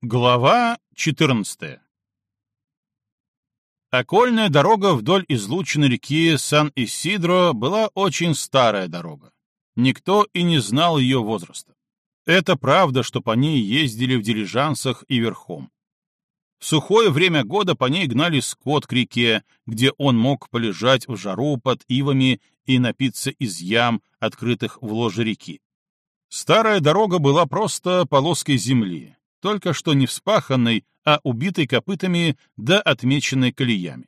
Глава 14 Окольная дорога вдоль излученной реки Сан-Исидро была очень старая дорога. Никто и не знал ее возраста. Это правда, что по ней ездили в дилижансах и верхом. В сухое время года по ней гнали скот к реке, где он мог полежать в жару под ивами и напиться из ям, открытых в ложе реки. Старая дорога была просто полоской земли, только что не вспаханной, а убитой копытами да отмеченной колеями.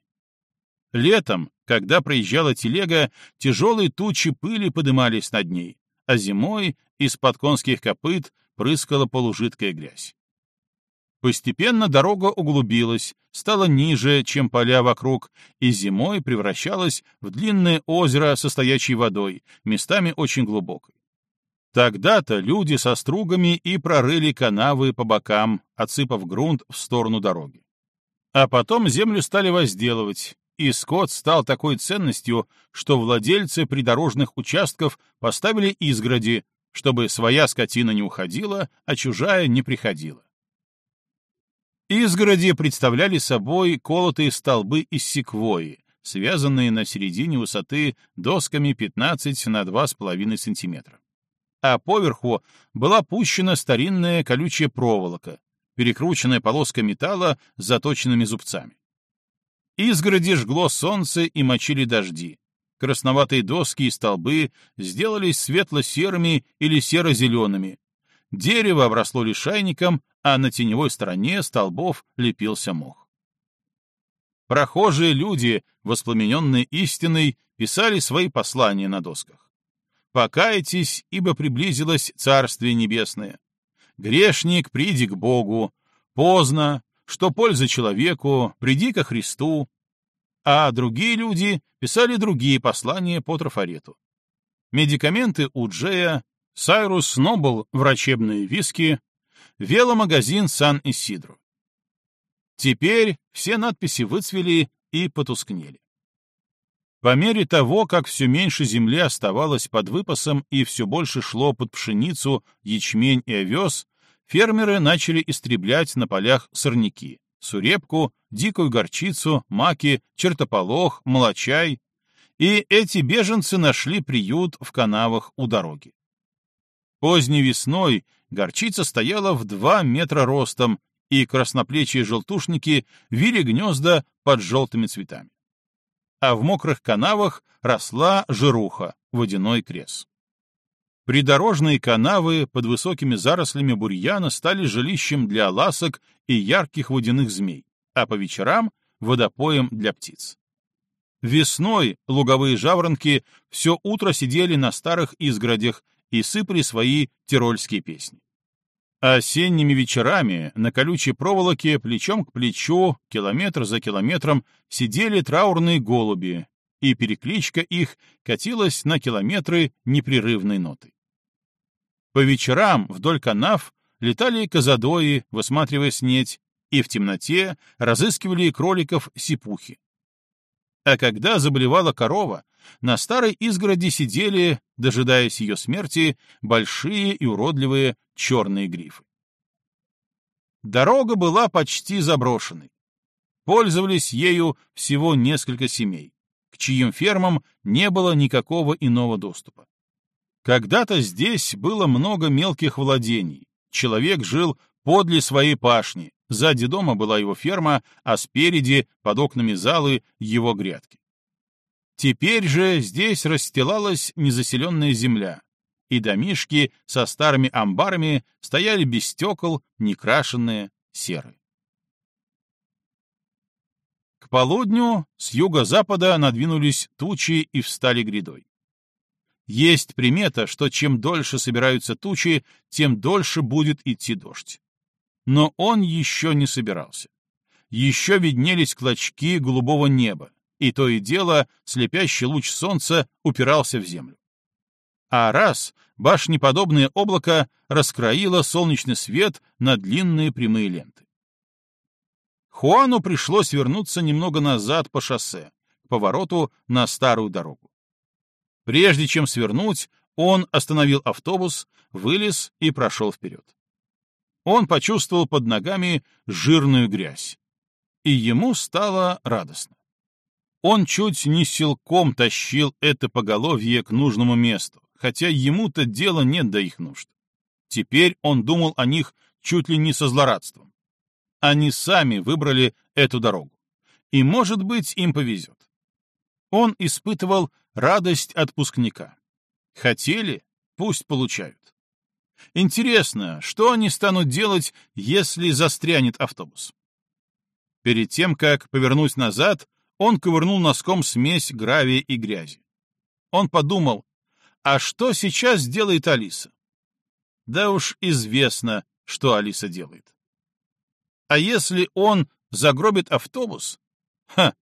Летом, когда проезжала телега, тяжелые тучи пыли подымались над ней, а зимой из-под конских копыт прыскала полужидкая грязь. Постепенно дорога углубилась, стала ниже, чем поля вокруг, и зимой превращалась в длинное озеро со стоячей водой, местами очень глубокой. Тогда-то люди со стругами и прорыли канавы по бокам, отсыпав грунт в сторону дороги. А потом землю стали возделывать, и скот стал такой ценностью, что владельцы придорожных участков поставили изгороди, чтобы своя скотина не уходила, а чужая не приходила. Изгороди представляли собой колотые столбы из секвойи, связанные на середине высоты досками 15 на 2,5 сантиметра а поверху была пущена старинная колючая проволока, перекрученная полоска металла с заточенными зубцами. Изгороди жгло солнце и мочили дожди. Красноватые доски и столбы сделались светло-серыми или серо-зелеными. Дерево обросло лишайником, а на теневой стороне столбов лепился мох. Прохожие люди, воспламененные истиной, писали свои послания на досках. Покайтесь, ибо приблизилось Царствие Небесное. Грешник, приди к Богу. Поздно, что польза человеку, приди ко Христу. А другие люди писали другие послания по трафарету. Медикаменты у Джея, Сайрус Нобл врачебные виски, веломагазин Сан-Исидро. Теперь все надписи выцвели и потускнели. По мере того, как все меньше земли оставалось под выпасом и все больше шло под пшеницу, ячмень и овес, фермеры начали истреблять на полях сорняки, сурепку, дикую горчицу, маки, чертополох, молочай. И эти беженцы нашли приют в канавах у дороги. Поздней весной горчица стояла в два метра ростом, и красноплечие желтушники вили гнезда под желтыми цветами а в мокрых канавах росла жируха, водяной крес. Придорожные канавы под высокими зарослями бурьяна стали жилищем для ласок и ярких водяных змей, а по вечерам — водопоем для птиц. Весной луговые жаворонки все утро сидели на старых изгородях и сыпали свои тирольские песни. Осенними вечерами на колючей проволоке плечом к плечу, километр за километром, сидели траурные голуби, и перекличка их катилась на километры непрерывной ноты. По вечерам вдоль канав летали казадои, высматривая снеть, и в темноте разыскивали кроликов сипухи. А когда заболевала корова, на старой изгороди сидели, дожидаясь ее смерти, большие и уродливые черные грифы. Дорога была почти заброшенной. Пользовались ею всего несколько семей, к чьим фермам не было никакого иного доступа. Когда-то здесь было много мелких владений. Человек жил подле своей пашни, сзади дома была его ферма, а спереди, под окнами залы, его грядки. Теперь же здесь расстилалась незаселенная земля, и домишки со старыми амбарами стояли без стекол, некрашенные, серые. К полудню с юго-запада надвинулись тучи и встали грядой. Есть примета, что чем дольше собираются тучи, тем дольше будет идти дождь. Но он еще не собирался. Еще виднелись клочки голубого неба, и то и дело слепящий луч солнца упирался в землю. А раз башнеподобное облако раскроило солнечный свет на длинные прямые ленты. Хуану пришлось вернуться немного назад по шоссе, к повороту на старую дорогу. Прежде чем свернуть, он остановил автобус, вылез и прошел вперед. он почувствовал под ногами жирную грязь. И ему стало радостно. Он чуть не силком тащил это поголовье к нужному месту, хотя ему-то дела нет до их нужд. Теперь он думал о них чуть ли не со злорадством. Они сами выбрали эту дорогу. И, может быть, им повезет. Он испытывал радость отпускника. Хотели — пусть получают. Интересно, что они станут делать, если застрянет автобус? Перед тем, как повернуть назад, он ковырнул носком смесь гравия и грязи. Он подумал, а что сейчас делает Алиса? Да уж известно, что Алиса делает. А если он загробит автобус? Ха!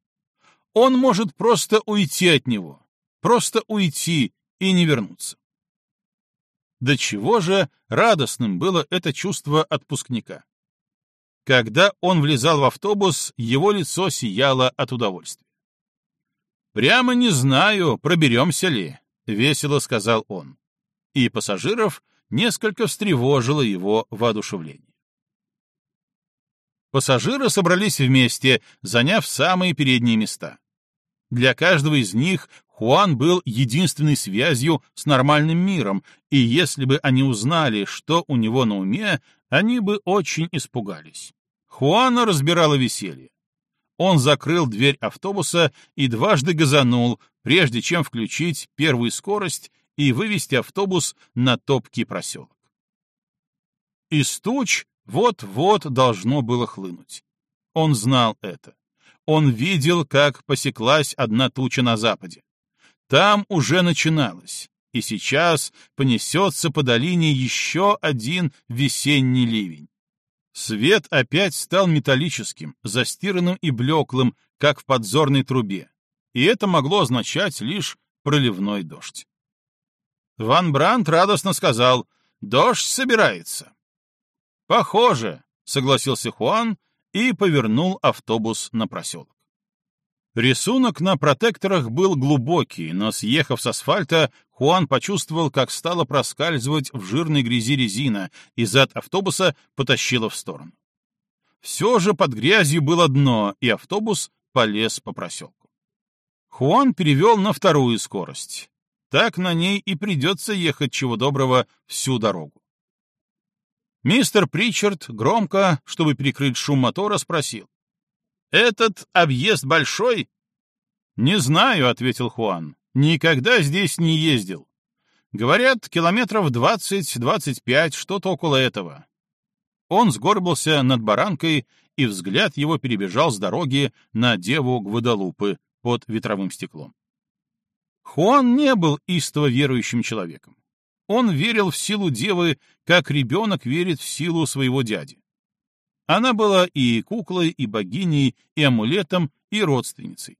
Он может просто уйти от него. Просто уйти и не вернуться. До чего же радостным было это чувство отпускника. Когда он влезал в автобус, его лицо сияло от удовольствия. «Прямо не знаю, проберемся ли», — весело сказал он. И пассажиров несколько встревожило его воодушевление. Пассажиры собрались вместе, заняв самые передние места. Для каждого из них Хуан был единственной связью с нормальным миром, и если бы они узнали, что у него на уме, они бы очень испугались. Хуана разбирало веселье. Он закрыл дверь автобуса и дважды газанул, прежде чем включить первую скорость и вывести автобус на топкий проселок. Из туч вот-вот должно было хлынуть. Он знал это. Он видел, как посеклась одна туча на западе. Там уже начиналось, и сейчас понесется по долине еще один весенний ливень. Свет опять стал металлическим, застиранным и блеклым, как в подзорной трубе, и это могло означать лишь проливной дождь. Ван Брандт радостно сказал «Дождь собирается». «Похоже», — согласился Хуан и повернул автобус на проселок. Рисунок на протекторах был глубокий, но, съехав с асфальта, Хуан почувствовал, как стало проскальзывать в жирной грязи резина, и зад автобуса потащило в сторону. Все же под грязью было дно, и автобус полез по проселку. Хуан перевел на вторую скорость. Так на ней и придется ехать чего доброго всю дорогу. Мистер Причард громко, чтобы перекрыть шум мотора, спросил. «Этот объезд большой?» «Не знаю», — ответил Хуан. «Никогда здесь не ездил. Говорят, километров двадцать-двадцать пять, что-то около этого». Он сгорбился над баранкой, и взгляд его перебежал с дороги на деву Гвадалупы под ветровым стеклом. Хуан не был истово верующим человеком. Он верил в силу девы, как ребенок верит в силу своего дяди. Она была и куклой, и богиней, и амулетом, и родственницей.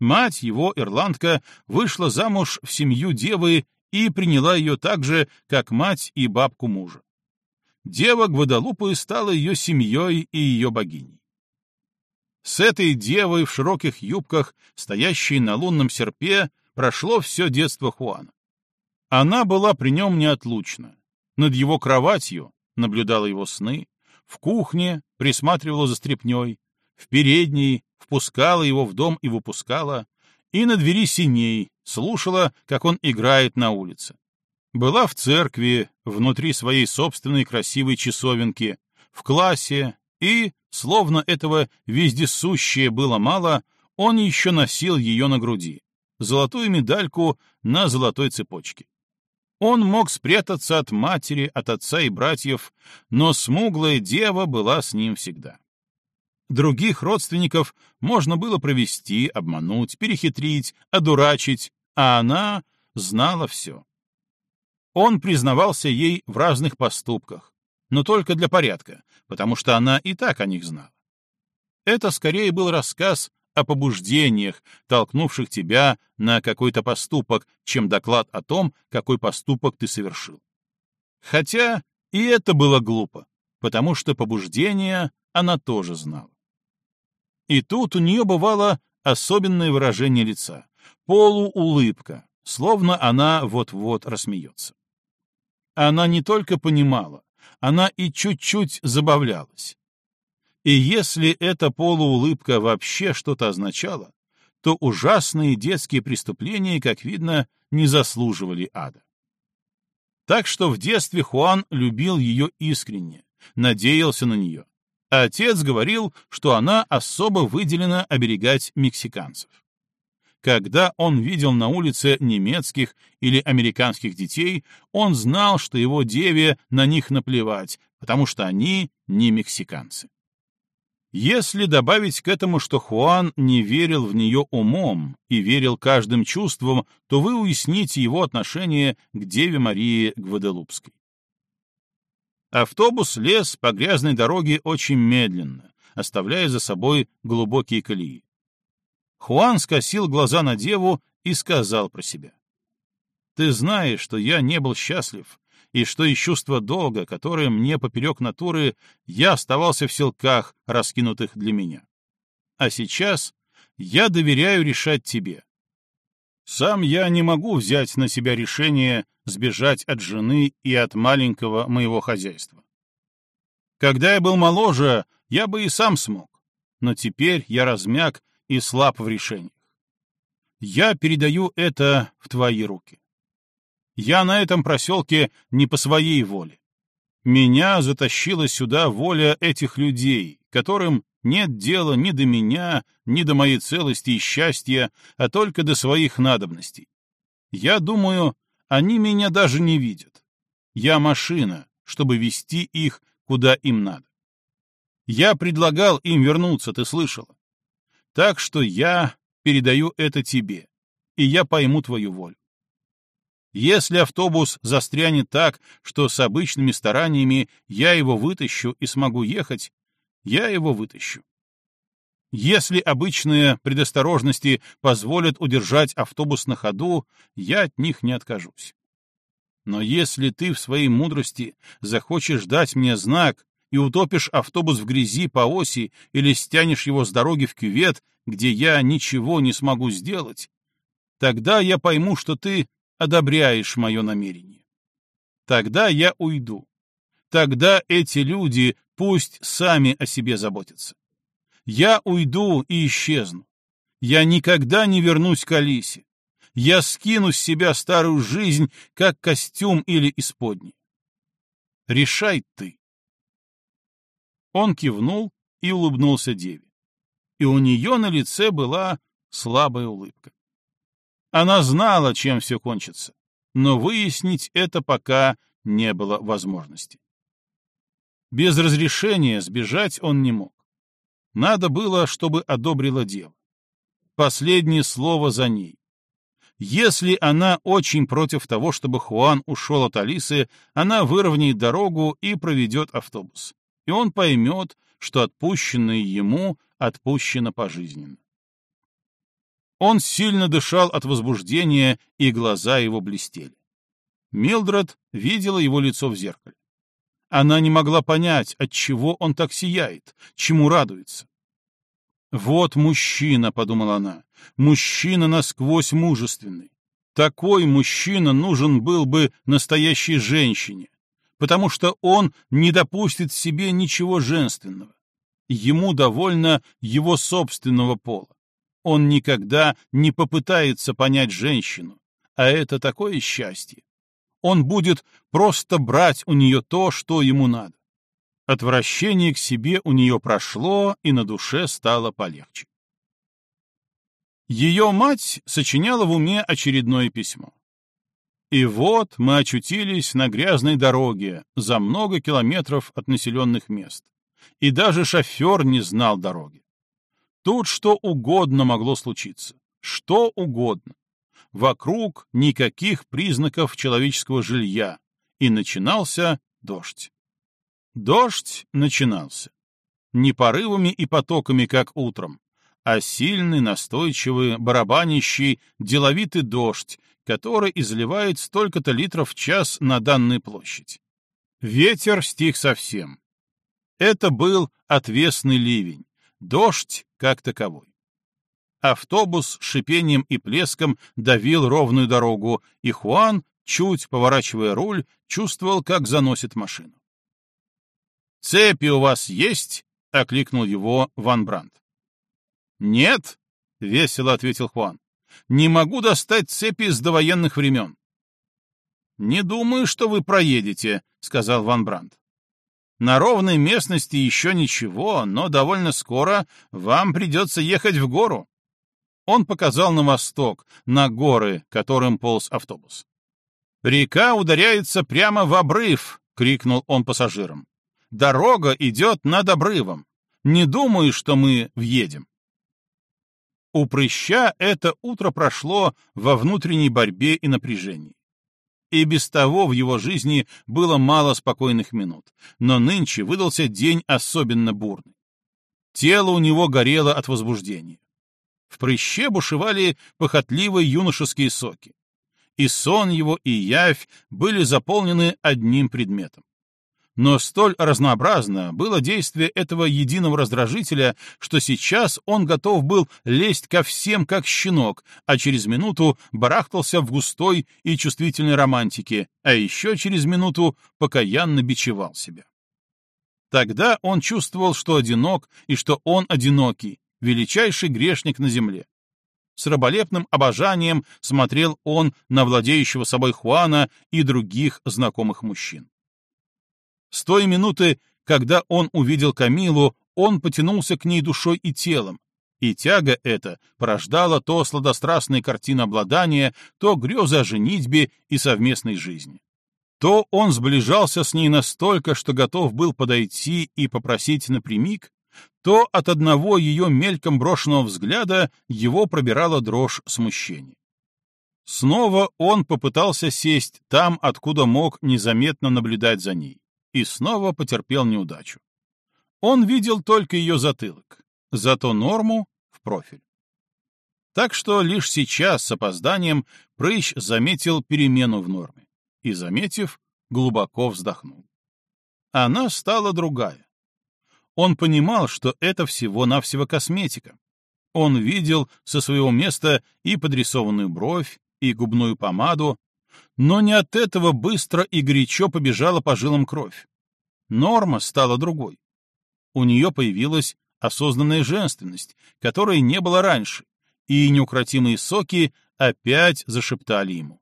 Мать его, ирландка, вышла замуж в семью девы и приняла ее так же, как мать и бабку мужа. Дева Гвадалупы стала ее семьей и ее богиней. С этой девой в широких юбках, стоящей на лунном серпе, прошло все детство Хуана. Она была при нем неотлучна. Над его кроватью наблюдала его сны, в кухне присматривала за стряпней, в передней впускала его в дом и выпускала, и на двери синей слушала, как он играет на улице. Была в церкви, внутри своей собственной красивой часовенки, в классе, и, словно этого вездесущее было мало, он еще носил ее на груди, золотую медальку на золотой цепочке. Он мог спрятаться от матери, от отца и братьев, но смуглая дева была с ним всегда. Других родственников можно было провести, обмануть, перехитрить, одурачить, а она знала все. Он признавался ей в разных поступках, но только для порядка, потому что она и так о них знала. Это скорее был рассказ о побуждениях, толкнувших тебя на какой-то поступок, чем доклад о том, какой поступок ты совершил. Хотя и это было глупо, потому что побуждение она тоже знала. И тут у нее бывало особенное выражение лица, полуулыбка, словно она вот-вот рассмеется. Она не только понимала, она и чуть-чуть забавлялась. И если эта полуулыбка вообще что-то означала, то ужасные детские преступления, как видно, не заслуживали ада. Так что в детстве Хуан любил ее искренне, надеялся на нее. Отец говорил, что она особо выделена оберегать мексиканцев. Когда он видел на улице немецких или американских детей, он знал, что его деве на них наплевать, потому что они не мексиканцы. Если добавить к этому, что Хуан не верил в нее умом и верил каждым чувством, то вы уясните его отношение к Деве Марии Гваделупской. Автобус лез по грязной дороге очень медленно, оставляя за собой глубокие колеи. Хуан скосил глаза на деву и сказал про себя. «Ты знаешь, что я не был счастлив, и что из чувства долга, которое мне поперек натуры, я оставался в селках, раскинутых для меня. А сейчас я доверяю решать тебе. Сам я не могу взять на себя решение сбежать от жены и от маленького моего хозяйства. Когда я был моложе, я бы и сам смог, но теперь я размяк и слаб в решениях. Я передаю это в твои руки. Я на этом проселке не по своей воле. Меня затащила сюда воля этих людей, которым нет дела ни до меня, ни до моей целости и счастья, а только до своих надобностей. Я думаю, они меня даже не видят. Я машина, чтобы вести их, куда им надо. Я предлагал им вернуться, ты слышала? Так что я передаю это тебе, и я пойму твою волю. Если автобус застрянет так, что с обычными стараниями я его вытащу и смогу ехать, я его вытащу. Если обычные предосторожности позволят удержать автобус на ходу, я от них не откажусь. Но если ты в своей мудрости захочешь дать мне знак, и утопишь автобус в грязи по оси или стянешь его с дороги в кювет, где я ничего не смогу сделать, тогда я пойму, что ты одобряешь мое намерение. Тогда я уйду. Тогда эти люди пусть сами о себе заботятся. Я уйду и исчезну. Я никогда не вернусь к Алисе. Я скину с себя старую жизнь, как костюм или исподний. Решай ты. Он кивнул и улыбнулся деве. И у нее на лице была слабая улыбка. Она знала, чем все кончится, но выяснить это пока не было возможности. Без разрешения сбежать он не мог. Надо было, чтобы одобрила дело. Последнее слово за ней. Если она очень против того, чтобы Хуан ушел от Алисы, она выровняет дорогу и проведет автобус и он поймет, что отпущенное ему отпущено пожизненно. Он сильно дышал от возбуждения, и глаза его блестели. Милдред видела его лицо в зеркале. Она не могла понять, от чего он так сияет, чему радуется. «Вот мужчина», — подумала она, — «мужчина насквозь мужественный. Такой мужчина нужен был бы настоящей женщине, потому что он не допустит себе ничего женственного. Ему довольно его собственного пола. Он никогда не попытается понять женщину, а это такое счастье. Он будет просто брать у нее то, что ему надо. Отвращение к себе у нее прошло, и на душе стало полегче. Ее мать сочиняла в уме очередное письмо. И вот мы очутились на грязной дороге за много километров от населенных мест. И даже шофер не знал дороги. Тут что угодно могло случиться. Что угодно. Вокруг никаких признаков человеческого жилья. И начинался дождь. Дождь начинался. Не порывами и потоками, как утром, а сильный, настойчивый, барабанящий, деловитый дождь, который изливает столько-то литров в час на данную площадь. Ветер стих совсем. Это был отвесный ливень, дождь как таковой. Автобус шипением и плеском давил ровную дорогу, и Хуан, чуть поворачивая руль, чувствовал, как заносит машину. «Цепи у вас есть?» — окликнул его Ван Брандт. «Нет», — весело ответил Хуан. «Не могу достать цепи с довоенных времен». «Не думаю, что вы проедете», — сказал Ван Брандт. «На ровной местности еще ничего, но довольно скоро вам придется ехать в гору». Он показал на восток, на горы, которым полз автобус. «Река ударяется прямо в обрыв!» — крикнул он пассажирам. «Дорога идет над обрывом. Не думаю, что мы въедем». У прыща это утро прошло во внутренней борьбе и напряжении. И без того в его жизни было мало спокойных минут, но нынче выдался день особенно бурный. Тело у него горело от возбуждения. В прыще бушевали похотливые юношеские соки. И сон его, и явь были заполнены одним предметом. Но столь разнообразно было действие этого единого раздражителя, что сейчас он готов был лезть ко всем как щенок, а через минуту барахтался в густой и чувствительной романтике, а еще через минуту покаянно бичевал себя. Тогда он чувствовал, что одинок и что он одинокий, величайший грешник на земле. С раболепным обожанием смотрел он на владеющего собой Хуана и других знакомых мужчин. С той минуты, когда он увидел Камилу, он потянулся к ней душой и телом, и тяга эта порождала то сладострастные картины обладания, то грезы о женитьбе и совместной жизни. То он сближался с ней настолько, что готов был подойти и попросить напрямик, то от одного ее мельком брошенного взгляда его пробирала дрожь смущения. Снова он попытался сесть там, откуда мог незаметно наблюдать за ней, и снова потерпел неудачу. Он видел только ее затылок, зато норму в профиль. Так что лишь сейчас с опозданием прыщ заметил перемену в норме и, заметив, глубоко вздохнул. Она стала другая. Он понимал, что это всего-навсего косметика. Он видел со своего места и подрисованную бровь, и губную помаду, но не от этого быстро и горячо побежала по жилам кровь. Норма стала другой. У нее появилась осознанная женственность, которой не было раньше, и неукротимые соки опять зашептали ему.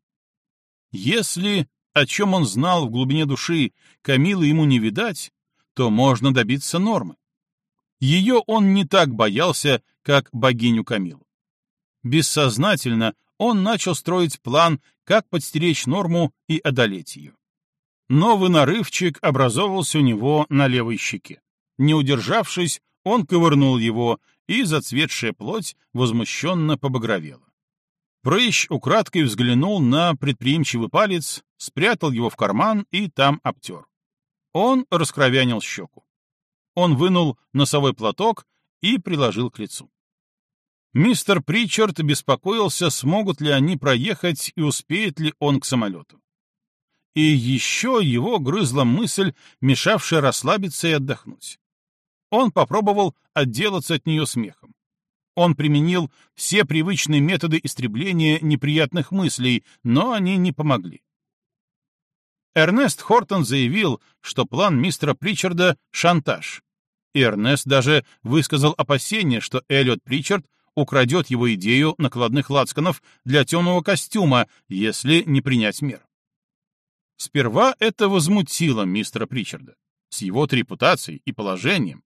Если, о чем он знал в глубине души, Камилы ему не видать, то можно добиться нормы. Ее он не так боялся, как богиню Камилу. Бессознательно он начал строить план, как подстеречь норму и одолеть ее. Новый нарывчик образовался у него на левой щеке. Не удержавшись, он ковырнул его, и зацветшая плоть возмущенно побагровела. Прыщ украдкой взглянул на предприимчивый палец, спрятал его в карман и там обтер. Он раскровянил щеку. Он вынул носовой платок и приложил к лицу. Мистер Причард беспокоился, смогут ли они проехать и успеет ли он к самолету. И еще его грызла мысль, мешавшая расслабиться и отдохнуть. Он попробовал отделаться от нее смехом. Он применил все привычные методы истребления неприятных мыслей, но они не помогли. Эрнест Хортон заявил, что план мистера Причарда — шантаж. И Эрнест даже высказал опасение, что Эллиот Причард украдет его идею накладных лацканов для темного костюма, если не принять мер. Сперва это возмутило мистера Причарда с его репутацией и положением.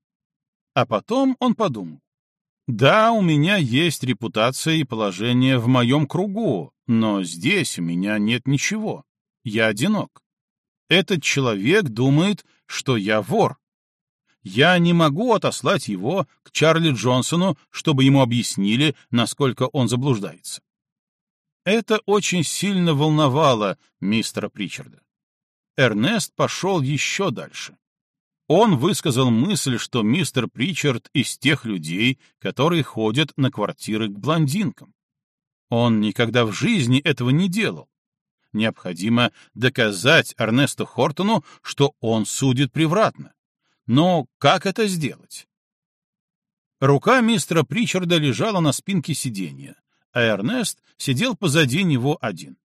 А потом он подумал. Да, у меня есть репутация и положение в моем кругу, но здесь у меня нет ничего. Я одинок. Этот человек думает, что я вор. Я не могу отослать его к Чарли Джонсону, чтобы ему объяснили, насколько он заблуждается. Это очень сильно волновало мистера Причарда. Эрнест пошел еще дальше. Он высказал мысль, что мистер Причард из тех людей, которые ходят на квартиры к блондинкам. Он никогда в жизни этого не делал необходимо доказать Эрнесту Хортону, что он судит превратно. Но как это сделать? Рука мистера Причарда лежала на спинке сиденья, а Эрнест сидел позади него один.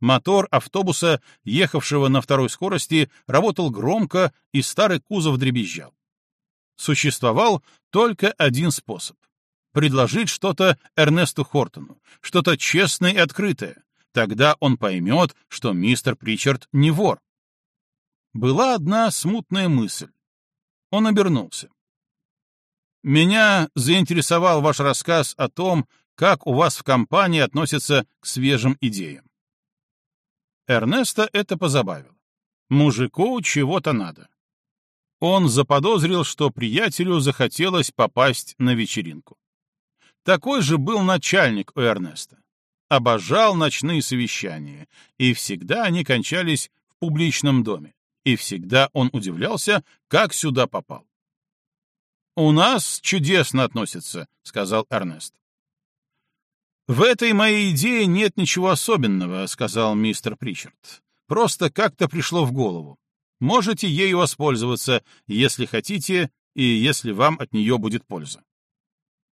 Мотор автобуса, ехавшего на второй скорости, работал громко, и старый кузов дребезжал. Существовал только один способ — предложить что-то Эрнесту Хортону, что-то честное и открытое. Тогда он поймет, что мистер Причард не вор. Была одна смутная мысль. Он обернулся. «Меня заинтересовал ваш рассказ о том, как у вас в компании относятся к свежим идеям. Эрнеста это позабавило. Мужику чего-то надо. Он заподозрил, что приятелю захотелось попасть на вечеринку. Такой же был начальник у Эрнеста. Обожал ночные совещания, и всегда они кончались в публичном доме, и всегда он удивлялся, как сюда попал. «У нас чудесно относятся», — сказал Эрнест. «В этой моей идее нет ничего особенного», — сказал мистер Причард. «Просто как-то пришло в голову. Можете ею воспользоваться, если хотите, и если вам от нее будет польза».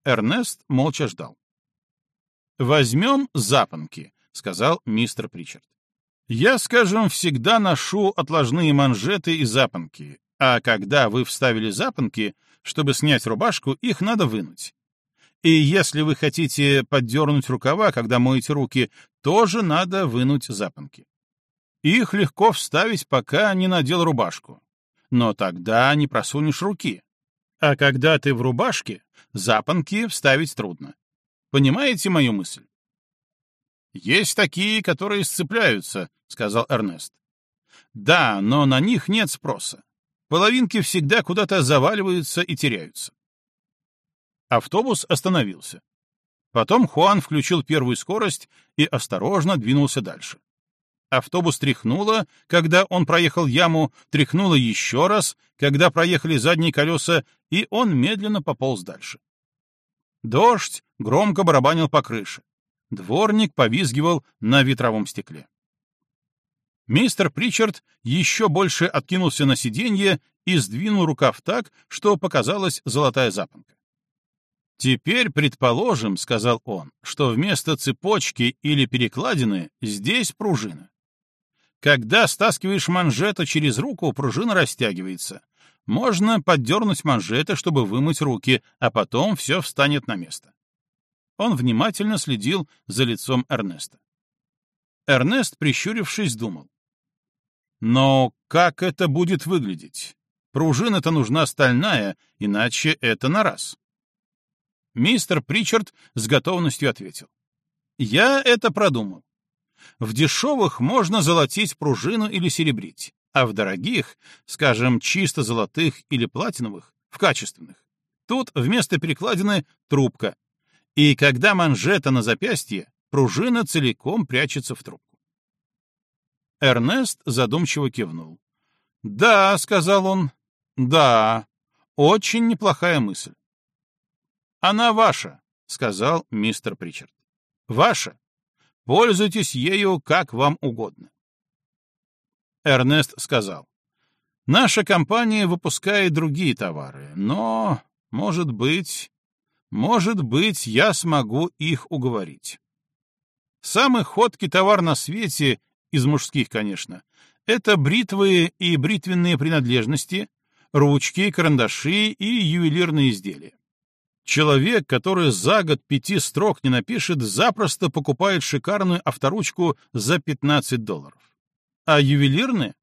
Эрнест молча ждал. «Возьмем запонки», — сказал мистер Причард. «Я, скажем, всегда ношу отложные манжеты и запонки, а когда вы вставили запонки, чтобы снять рубашку, их надо вынуть. И если вы хотите поддернуть рукава, когда моете руки, тоже надо вынуть запонки. Их легко вставить, пока не надел рубашку. Но тогда не просунешь руки. А когда ты в рубашке, запонки вставить трудно. Понимаете мою мысль? «Есть такие, которые сцепляются», — сказал Эрнест. «Да, но на них нет спроса. Половинки всегда куда-то заваливаются и теряются. Автобус остановился. Потом Хуан включил первую скорость и осторожно двинулся дальше. Автобус тряхнуло, когда он проехал яму, тряхнуло еще раз, когда проехали задние колеса, и он медленно пополз дальше. Дождь громко барабанил по крыше. Дворник повизгивал на ветровом стекле. Мистер Причард еще больше откинулся на сиденье и сдвинул рукав так, что показалась золотая запонка. «Теперь предположим, — сказал он, — что вместо цепочки или перекладины здесь пружина. Когда стаскиваешь манжету через руку, пружина растягивается. Можно поддернуть манжеты, чтобы вымыть руки, а потом все встанет на место». Он внимательно следил за лицом Эрнеста. Эрнест, прищурившись, думал. «Но как это будет выглядеть? Пружина-то нужна стальная, иначе это на раз». Мистер Причард с готовностью ответил. «Я это продумал. В дешевых можно золотить пружину или серебрить, а в дорогих, скажем, чисто золотых или платиновых, в качественных, тут вместо перекладины трубка, и когда манжета на запястье, пружина целиком прячется в трубку. Эрнест задумчиво кивнул. «Да», — сказал он, — «да, очень неплохая мысль. «Она ваша», — сказал мистер Причард. «Ваша. Пользуйтесь ею как вам угодно». Эрнест сказал. «Наша компания выпускает другие товары, но, может быть, может быть, я смогу их уговорить. Самый ходкий товар на свете, из мужских, конечно, это бритвы и бритвенные принадлежности, ручки, карандаши и ювелирные изделия. Человек, который за год пяти строк не напишет, запросто покупает шикарную авторучку за 15 долларов. А ювелирные?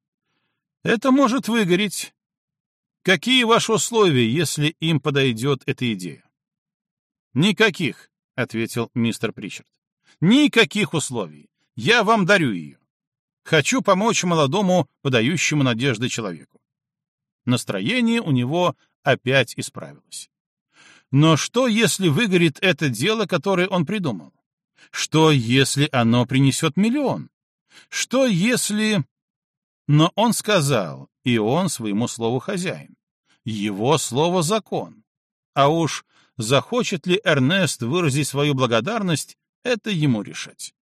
Это может выгореть. Какие ваши условия, если им подойдет эта идея? Никаких, — ответил мистер Причард. Никаких условий. Я вам дарю ее. Хочу помочь молодому, подающему надежды человеку. Настроение у него опять исправилось. Но что, если выгорит это дело, которое он придумал? Что, если оно принесет миллион? Что, если... Но он сказал, и он своему слову хозяин. Его слово — закон. А уж захочет ли Эрнест выразить свою благодарность, это ему решать.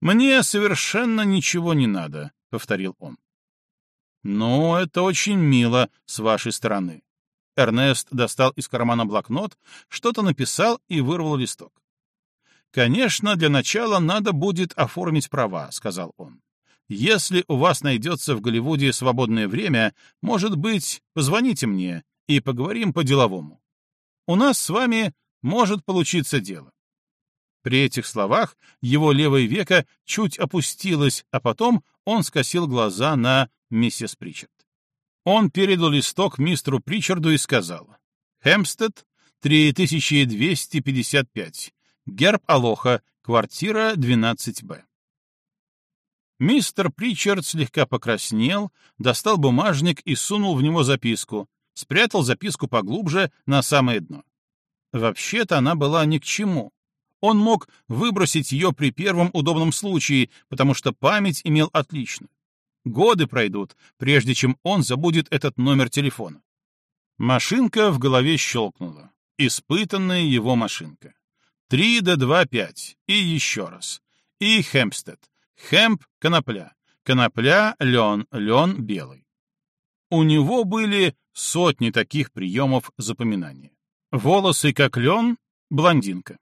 «Мне совершенно ничего не надо», — повторил он. «Ну, это очень мило с вашей стороны. Эрнест достал из кармана блокнот, что-то написал и вырвал листок. «Конечно, для начала надо будет оформить права», — сказал он. «Если у вас найдется в Голливуде свободное время, может быть, позвоните мне и поговорим по-деловому. У нас с вами может получиться дело». При этих словах его левое веко чуть опустилось, а потом он скосил глаза на миссис Причард. Он передал листок мистеру Причарду и сказал, «Хемстед, 3255, герб Алоха, квартира 12-Б». Мистер Причард слегка покраснел, достал бумажник и сунул в него записку, спрятал записку поглубже на самое дно. Вообще-то она была ни к чему. Он мог выбросить ее при первом удобном случае, потому что память имел отличную. Годы пройдут, прежде чем он забудет этот номер телефона. Машинка в голове щелкнула. Испытанная его машинка. Три до два пять. И еще раз. И Хемпстед. Хемп — конопля. Конопля — лен, лен — белый. У него были сотни таких приемов запоминания. Волосы как лен — блондинка.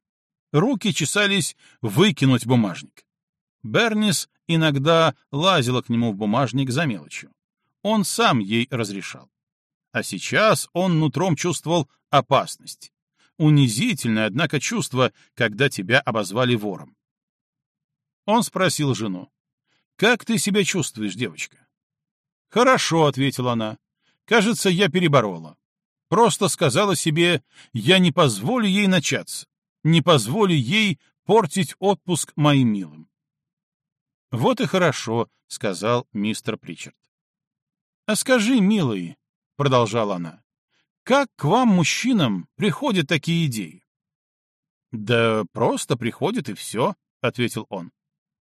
Руки чесались выкинуть бумажник. Бернис иногда лазила к нему в бумажник за мелочью. Он сам ей разрешал. А сейчас он нутром чувствовал опасность. Унизительное, однако, чувство, когда тебя обозвали вором. Он спросил жену. «Как ты себя чувствуешь, девочка?» «Хорошо», — ответила она. «Кажется, я переборола. Просто сказала себе, я не позволю ей начаться, не позволю ей портить отпуск моим милым. «Вот и хорошо», — сказал мистер Причард. «А скажи, милый», — продолжала она, — «как к вам, мужчинам, приходят такие идеи?» «Да просто приходят и все», — ответил он.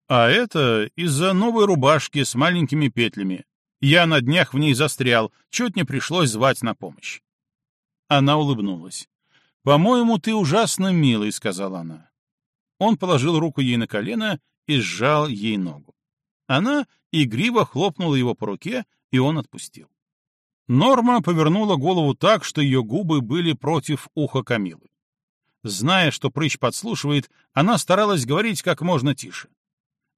«А это из-за новой рубашки с маленькими петлями. Я на днях в ней застрял, чуть не пришлось звать на помощь». Она улыбнулась. «По-моему, ты ужасно милый», — сказала она. Он положил руку ей на колено и сжал ей ногу. Она игриво хлопнула его по руке, и он отпустил. Норма повернула голову так, что ее губы были против уха Камилы. Зная, что прыщ подслушивает, она старалась говорить как можно тише.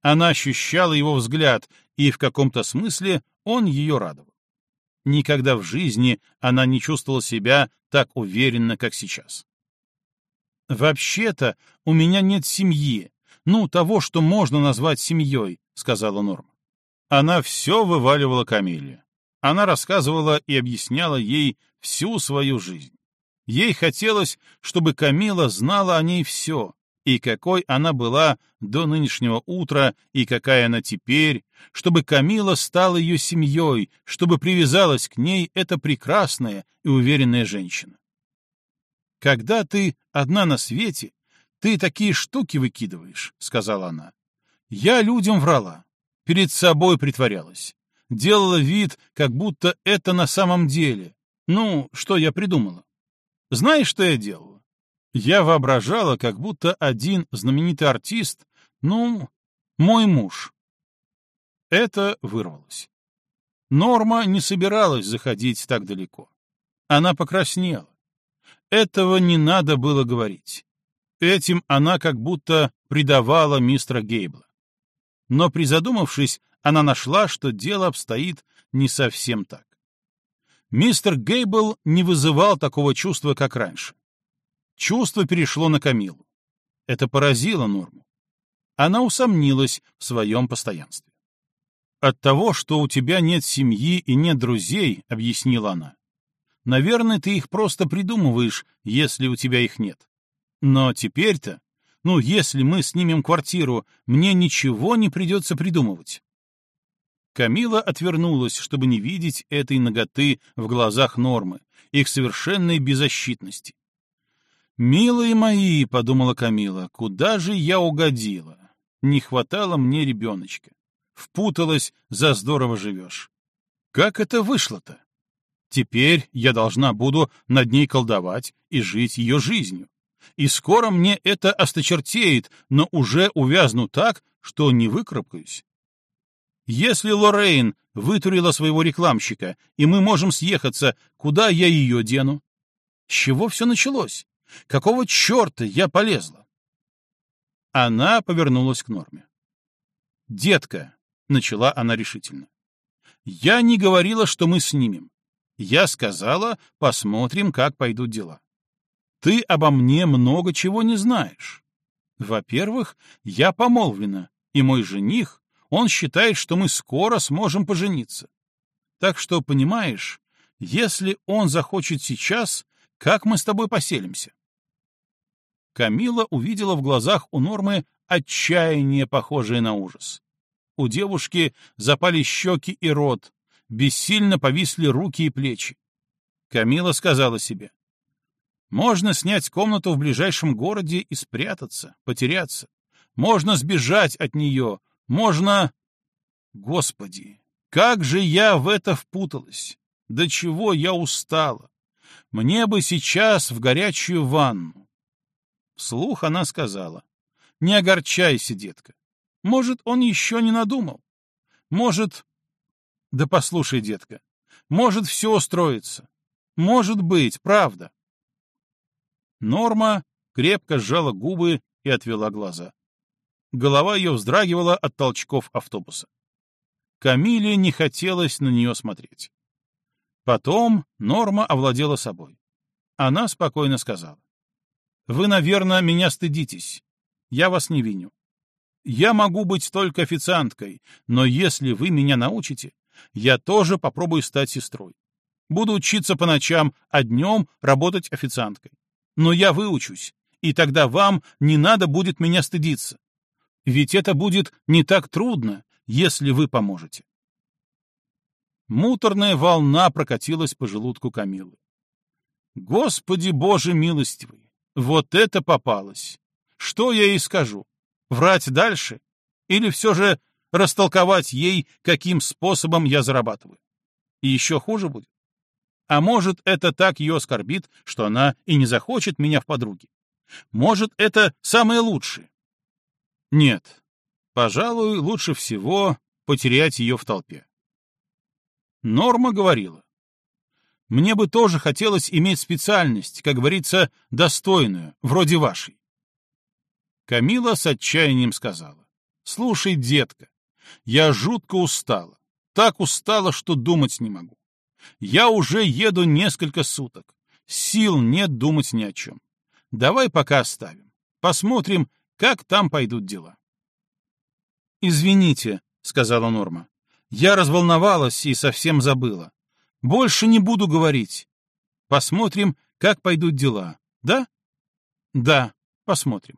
Она ощущала его взгляд, и в каком-то смысле он ее радовал. Никогда в жизни она не чувствовала себя так уверенно, как сейчас. «Вообще-то у меня нет семьи, ну, того, что можно назвать семьей», — сказала Норма. Она все вываливала Камиле. Она рассказывала и объясняла ей всю свою жизнь. Ей хотелось, чтобы Камила знала о ней все, и какой она была до нынешнего утра, и какая она теперь, чтобы Камила стала ее семьей, чтобы привязалась к ней эта прекрасная и уверенная женщина. Когда ты одна на свете, ты такие штуки выкидываешь, — сказала она. Я людям врала, перед собой притворялась, делала вид, как будто это на самом деле. Ну, что я придумала? Знаешь, что я делала? Я воображала, как будто один знаменитый артист, ну, мой муж. Это вырвалось. Норма не собиралась заходить так далеко. Она покраснела. Этого не надо было говорить. Этим она как будто предавала мистера Гейбла. Но призадумавшись, она нашла, что дело обстоит не совсем так. Мистер Гейбл не вызывал такого чувства, как раньше. Чувство перешло на Камилу. Это поразило Норму. Она усомнилась в своем постоянстве. «От того, что у тебя нет семьи и нет друзей», — объяснила она, — «наверное, ты их просто придумываешь, если у тебя их нет. Но теперь-то, ну, если мы снимем квартиру, мне ничего не придется придумывать. Камила отвернулась, чтобы не видеть этой ноготы в глазах Нормы, их совершенной беззащитности. «Милые мои», — подумала Камила, — «куда же я угодила? Не хватало мне ребеночка. Впуталась, за здорово живешь. Как это вышло-то? Теперь я должна буду над ней колдовать и жить ее жизнью и скоро мне это осточертеет, но уже увязну так, что не выкарабкаюсь. Если Лоррейн вытурила своего рекламщика, и мы можем съехаться, куда я ее дену? С чего все началось? Какого черта я полезла? Она повернулась к Норме. «Детка», — начала она решительно, — «я не говорила, что мы снимем. Я сказала, посмотрим, как пойдут дела. Ты обо мне много чего не знаешь. Во-первых, я помолвлена, и мой жених, он считает, что мы скоро сможем пожениться. Так что, понимаешь, если он захочет сейчас, как мы с тобой поселимся? Камила увидела в глазах у Нормы отчаяние, похожее на ужас. У девушки запали щеки и рот, бессильно повисли руки и плечи. Камила сказала себе, «Можно снять комнату в ближайшем городе и спрятаться, потеряться. Можно сбежать от нее, можно... Господи, как же я в это впуталась! До чего я устала! Мне бы сейчас в горячую ванну. Вслух она сказала. Не огорчайся, детка. Может, он еще не надумал. Может... Да послушай, детка, может, все устроится. Может быть, правда. Норма крепко сжала губы и отвела глаза. Голова ее вздрагивала от толчков автобуса. Камиле не хотелось на нее смотреть. Потом Норма овладела собой. Она спокойно сказала. «Вы, наверное, меня стыдитесь. Я вас не виню. Я могу быть только официанткой, но если вы меня научите, я тоже попробую стать сестрой. Буду учиться по ночам, а днем работать официанткой. Но я выучусь, и тогда вам не надо будет меня стыдиться. Ведь это будет не так трудно, если вы поможете. Муторная волна прокатилась по желудку Камилы. Господи Боже милостивый, вот это попалось! Что я ей скажу? Врать дальше? Или все же растолковать ей, каким способом я зарабатываю? И еще хуже будет? А может, это так ее оскорбит, что она и не захочет меня в подруги? Может, это самое лучшее? Нет, пожалуй, лучше всего потерять ее в толпе. Норма говорила. Мне бы тоже хотелось иметь специальность, как говорится, достойную, вроде вашей. Камила с отчаянием сказала. Слушай, детка, я жутко устала. Так устала, что думать не могу. Я уже еду несколько суток. Сил нет думать ни о чем. Давай пока оставим. Посмотрим, как там пойдут дела. «Извините», — сказала Норма. «Я разволновалась и совсем забыла. Больше не буду говорить. Посмотрим, как пойдут дела. Да?» «Да, посмотрим».